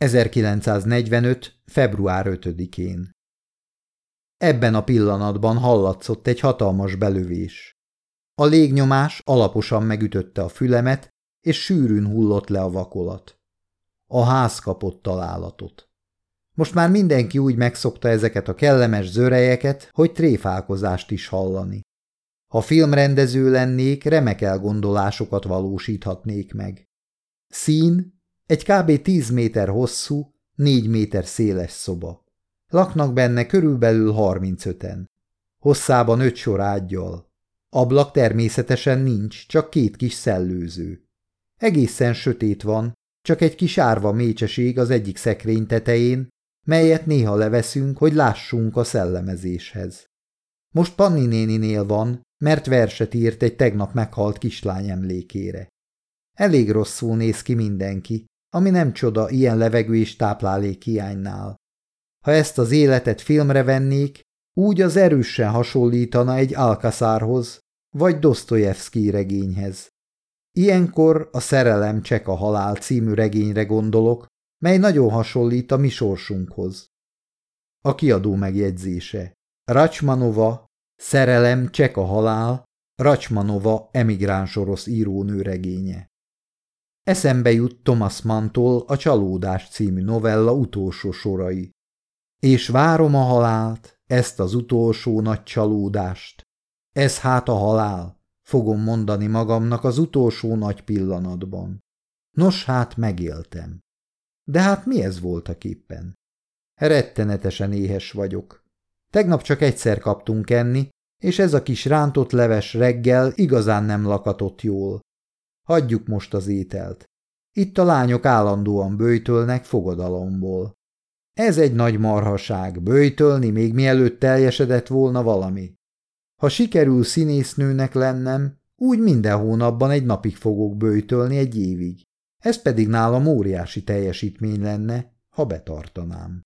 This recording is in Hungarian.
1945. február 5-én. Ebben a pillanatban hallatszott egy hatalmas belövés. A légnyomás alaposan megütötte a fülemet, és sűrűn hullott le a vakolat. A ház kapott találatot. Most már mindenki úgy megszokta ezeket a kellemes zörejeket, hogy tréfálkozást is hallani. Ha filmrendező lennék, remek elgondolásokat valósíthatnék meg. Szín, egy kb. 10 méter hosszú, 4 méter széles szoba. Laknak benne körülbelül 35-en. Hosszában öt sor ágyjal. Ablak természetesen nincs, csak két kis szellőző. Egészen sötét van, csak egy kis árva mécseség az egyik szekrény tetején, melyet néha leveszünk, hogy lássunk a szellemezéshez. Most Panni néninél van, mert verset írt egy tegnap meghalt kislány emlékére. Elég rosszul néz ki mindenki, ami nem csoda ilyen levegő és táplálék hiánynál. Ha ezt az életet filmre vennék, úgy az erősen hasonlítana egy Alcazárhoz, vagy Dostoyevsky regényhez. Ilyenkor a Szerelem csek a halál című regényre gondolok, mely nagyon hasonlít a mi sorsunkhoz. A kiadó megjegyzése. Racsmanova, Szerelem csek a halál, Racsmanova emigráns orosz írónő regénye. Eszembe jut Thomas Mantól a Csalódás című novella utolsó sorai. És várom a halált, ezt az utolsó nagy csalódást. Ez hát a halál, fogom mondani magamnak az utolsó nagy pillanatban. Nos hát megéltem. De hát mi ez voltak éppen? Rettenetesen éhes vagyok. Tegnap csak egyszer kaptunk enni, és ez a kis rántott leves reggel igazán nem lakatott jól. Hagyjuk most az ételt. Itt a lányok állandóan bőjtölnek fogadalomból. Ez egy nagy marhaság, bőjtölni még mielőtt teljesedett volna valami. Ha sikerül színésznőnek lennem, úgy minden hónapban egy napig fogok bőjtölni egy évig. Ez pedig nálam óriási teljesítmény lenne, ha betartanám.